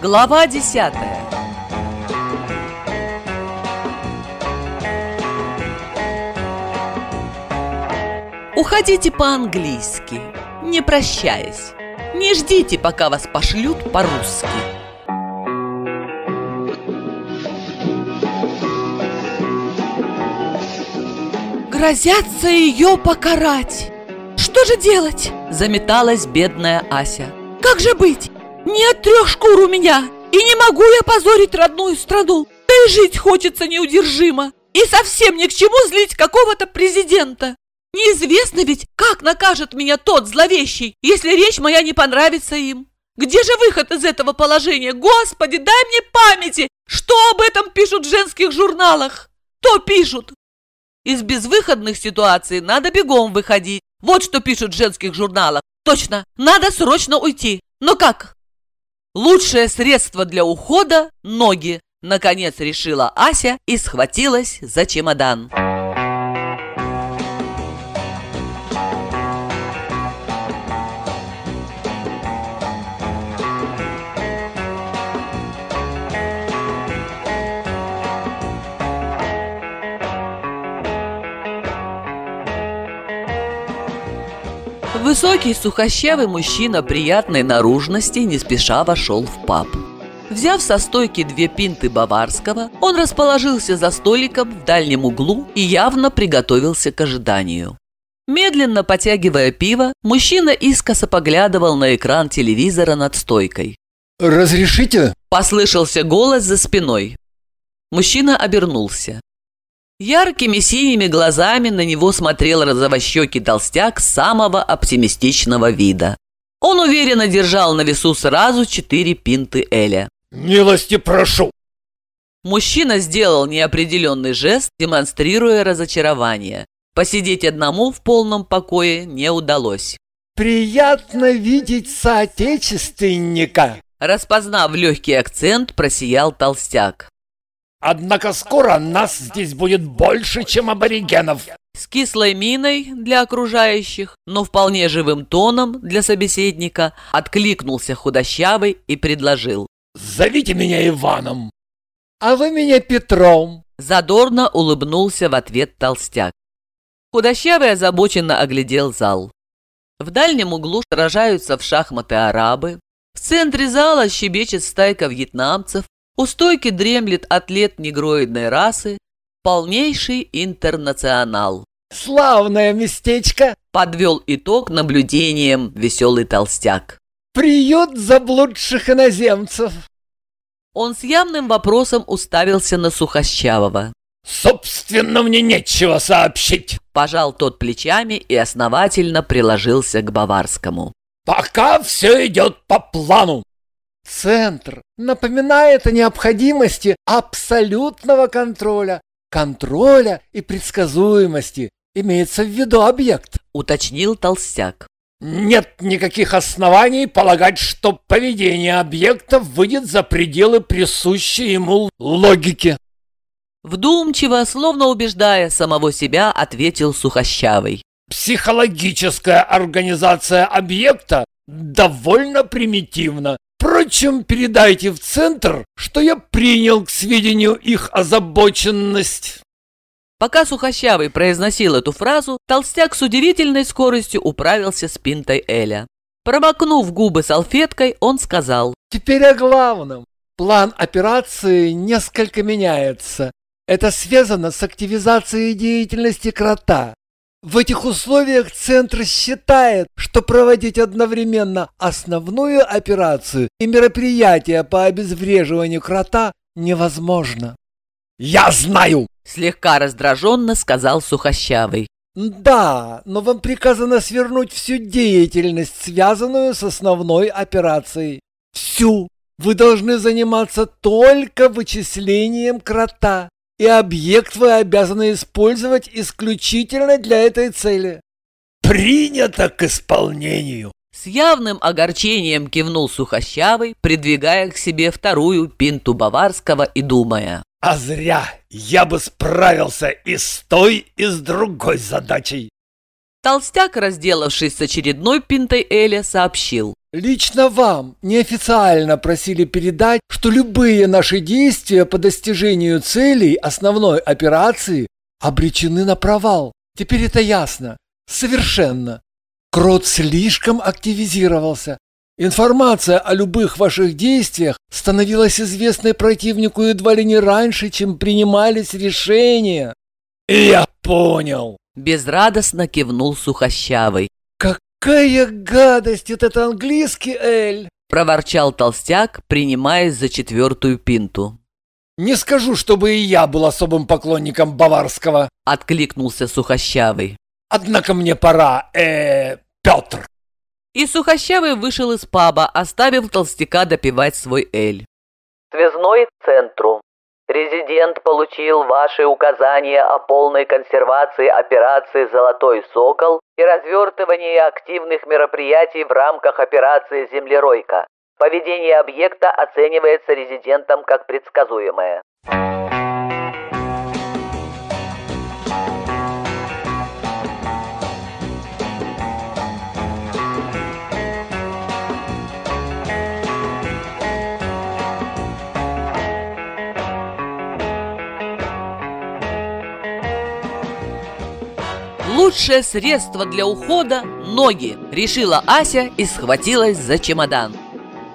Глава десятая Уходите по-английски, не прощаясь. Не ждите, пока вас пошлют по-русски. Грозятся ее покарать. Что же делать? Заметалась бедная Ася. Как же быть? Нет трех шкур у меня, и не могу я позорить родную страну. Да и жить хочется неудержимо. И совсем ни к чему злить какого-то президента. Неизвестно ведь, как накажет меня тот зловещий, если речь моя не понравится им. Где же выход из этого положения? Господи, дай мне памяти! Что об этом пишут в женских журналах? То пишут. Из безвыходных ситуаций надо бегом выходить. Вот что пишут в женских журналах. Точно, надо срочно уйти. Но как? Лучшее средство для ухода – ноги. Наконец решила Ася и схватилась за чемодан. Высокий, сухощавый мужчина приятной наружности не спеша вошел в паб. Взяв со стойки две пинты баварского, он расположился за столиком в дальнем углу и явно приготовился к ожиданию. Медленно потягивая пиво, мужчина искоса поглядывал на экран телевизора над стойкой. «Разрешите?» – послышался голос за спиной. Мужчина обернулся. Яркими синими глазами на него смотрел розовощекий толстяк самого оптимистичного вида. Он уверенно держал на весу сразу четыре пинты Эля. «Милости прошу!» Мужчина сделал неопределенный жест, демонстрируя разочарование. Посидеть одному в полном покое не удалось. «Приятно видеть соотечественника!» Распознав легкий акцент, просиял толстяк. Однако скоро нас здесь будет больше, чем аборигенов. С кислой миной для окружающих, но вполне живым тоном для собеседника откликнулся худощавый и предложил. «Зовите меня Иваном». «А вы меня Петром». Задорно улыбнулся в ответ толстяк. Худощавый озабоченно оглядел зал. В дальнем углу сражаются в шахматы арабы. В центре зала щебечет стайка вьетнамцев, у стойки дремлет атлет негроидной расы, полнейший интернационал. «Славное местечко!» – подвел итог наблюдением веселый толстяк. «Приют заблудших иноземцев!» Он с явным вопросом уставился на Сухощавого. «Собственно, мне нечего сообщить!» Пожал тот плечами и основательно приложился к Баварскому. «Пока все идет по плану. Центр напоминает о необходимости абсолютного контроля, контроля и предсказуемости. Имеется в виду объект, уточнил Толстяк. Нет никаких оснований полагать, что поведение объекта выйдет за пределы присущей ему логики. Вдумчиво, словно убеждая самого себя, ответил Сухощавый. Психологическая организация объекта довольно примитивна Впрочем, передайте в центр, что я принял к сведению их озабоченность. Пока Сухощавый произносил эту фразу, толстяк с удивительной скоростью управился с пинтой Эля. Промокнув губы салфеткой, он сказал. «Теперь о главном. План операции несколько меняется. Это связано с активизацией деятельности крота. В этих условиях Центр считает, что проводить одновременно основную операцию и мероприятия по обезвреживанию крота невозможно. «Я знаю!» – слегка раздраженно сказал Сухощавый. «Да, но вам приказано свернуть всю деятельность, связанную с основной операцией. Всю! Вы должны заниматься только вычислением крота и объект вы обязаны использовать исключительно для этой цели. Принято к исполнению. С явным огорчением кивнул Сухощавый, придвигая к себе вторую пинту баварского и думая. А зря! Я бы справился и с той, и с другой задачей. Толстяк, разделавшись с очередной пинтой Эля, сообщил. Лично вам неофициально просили передать, что любые наши действия по достижению целей основной операции обречены на провал. Теперь это ясно. Совершенно. Крот слишком активизировался. Информация о любых ваших действиях становилась известной противнику едва ли не раньше, чем принимались решения. Я понял. Безрадостно кивнул Сухощавый. «Какая гадость этот английский Эль!» – проворчал толстяк, принимаясь за четвертую пинту. «Не скажу, чтобы и я был особым поклонником баварского!» – откликнулся Сухощавый. «Однако мне пора, э, Петр!» И Сухощавый вышел из паба, оставив толстяка допивать свой Эль. «Связной центру. Резидент получил ваши указания о полной консервации операции «Золотой сокол» и развертывании активных мероприятий в рамках операции «Землеройка». Поведение объекта оценивается резидентом как предсказуемое. Лучшее средство для ухода – ноги, решила Ася и схватилась за чемодан.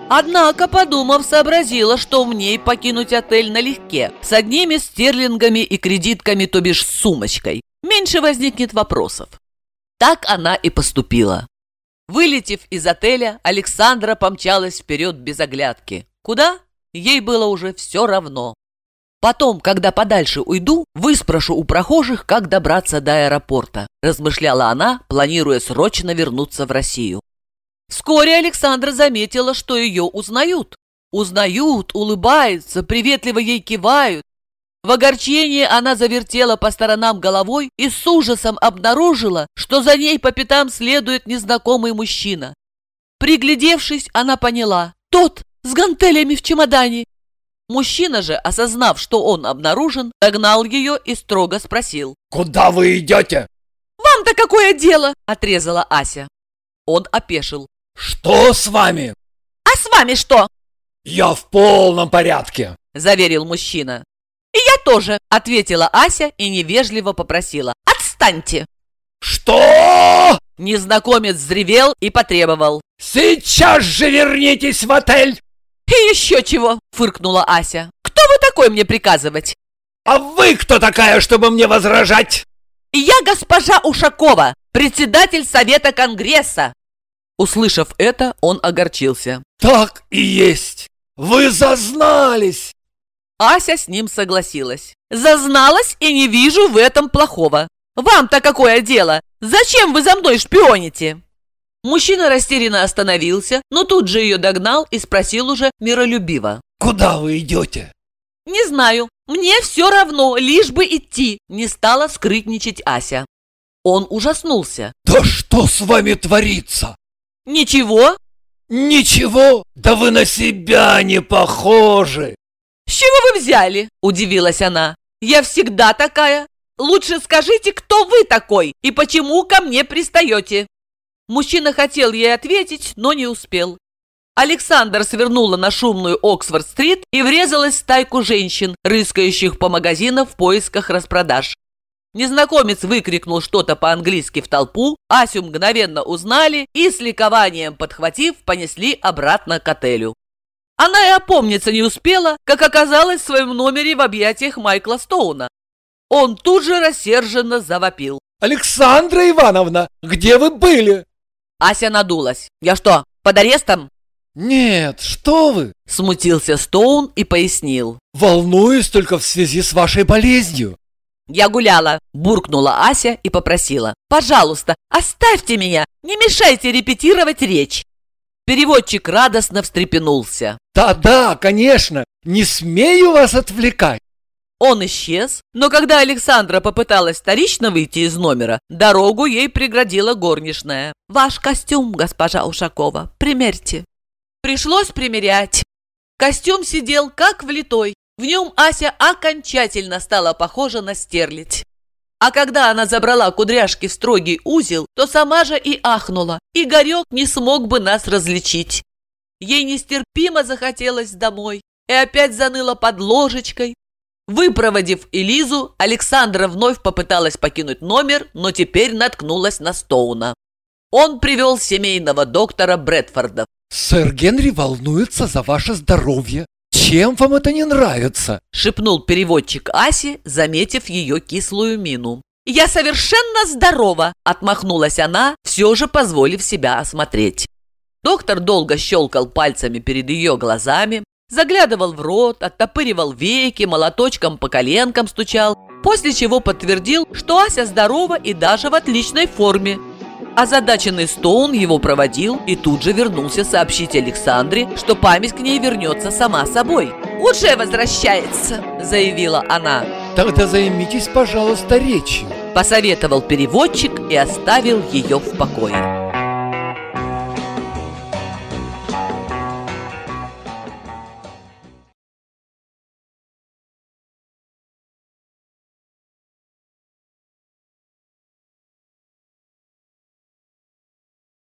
Однако, подумав, сообразила, что умней покинуть отель налегке, с одними стерлингами и кредитками, то бишь с сумочкой. Меньше возникнет вопросов. Так она и поступила. Вылетев из отеля, Александра помчалась вперед без оглядки. Куда? Ей было уже все равно. Потом, когда подальше уйду, выспрошу у прохожих, как добраться до аэропорта», размышляла она, планируя срочно вернуться в Россию. Вскоре Александра заметила, что ее узнают. Узнают, улыбаются, приветливо ей кивают. В огорчении она завертела по сторонам головой и с ужасом обнаружила, что за ней по пятам следует незнакомый мужчина. Приглядевшись, она поняла – тот с гантелями в чемодане, Мужчина же, осознав, что он обнаружен, догнал ее и строго спросил. «Куда вы идете?» «Вам-то какое дело?» – отрезала Ася. Он опешил. «Что с вами?» «А с вами что?» «Я в полном порядке», – заверил мужчина. «И я тоже», – ответила Ася и невежливо попросила. «Отстаньте!» «Что?» Незнакомец взревел и потребовал. «Сейчас же вернитесь в отель!» «И еще чего!» – фыркнула Ася. «Кто вы такой мне приказывать?» «А вы кто такая, чтобы мне возражать?» «Я госпожа Ушакова, председатель Совета Конгресса!» Услышав это, он огорчился. «Так и есть! Вы зазнались!» Ася с ним согласилась. «Зазналась и не вижу в этом плохого. Вам-то какое дело? Зачем вы за мной шпионите?» Мужчина растерянно остановился, но тут же ее догнал и спросил уже миролюбиво. «Куда вы идете?» «Не знаю. Мне все равно, лишь бы идти», – не стала скрытничать Ася. Он ужаснулся. «Да что с вами творится?» «Ничего». «Ничего? Да вы на себя не похожи!» «С чего вы взяли?» – удивилась она. «Я всегда такая. Лучше скажите, кто вы такой и почему ко мне пристаете?» Мужчина хотел ей ответить, но не успел. Александр свернула на шумную Оксфорд-стрит и врезалась в стайку женщин, рыскающих по магазинам в поисках распродаж. Незнакомец выкрикнул что-то по-английски в толпу, Асю мгновенно узнали и с ликованием подхватив, понесли обратно к отелю. Она и опомниться не успела, как оказалась в своем номере в объятиях Майкла Стоуна. Он тут же рассерженно завопил. «Александра Ивановна, где вы были?» Ася надулась. «Я что, под арестом?» «Нет, что вы!» Смутился Стоун и пояснил. «Волнуюсь только в связи с вашей болезнью». «Я гуляла», – буркнула Ася и попросила. «Пожалуйста, оставьте меня, не мешайте репетировать речь». Переводчик радостно встрепенулся. «Да-да, конечно, не смею вас отвлекать. Он исчез, но когда Александра попыталась вторично выйти из номера, дорогу ей преградила горничная. «Ваш костюм, госпожа Ушакова, примерьте». Пришлось примерять. Костюм сидел как влитой. В нем Ася окончательно стала похожа на стерлить. А когда она забрала кудряшки в строгий узел, то сама же и ахнула, и Горек не смог бы нас различить. Ей нестерпимо захотелось домой и опять заныла под ложечкой. Выпроводив Элизу, Александра вновь попыталась покинуть номер, но теперь наткнулась на Стоуна. Он привел семейного доктора Брэдфорда. «Сэр Генри волнуется за ваше здоровье. Чем вам это не нравится?» — шепнул переводчик Аси, заметив ее кислую мину. «Я совершенно здорова!» — отмахнулась она, все же позволив себя осмотреть. Доктор долго щелкал пальцами перед ее глазами, заглядывал в рот, оттопыривал веки, молоточком по коленкам стучал, после чего подтвердил, что Ася здорова и даже в отличной форме. Озадаченный Стоун его проводил и тут же вернулся сообщить Александре, что память к ней вернется сама собой. «Уже возвращается», — заявила она. «Тогда займитесь, пожалуйста, речью», — посоветовал переводчик и оставил ее в покое.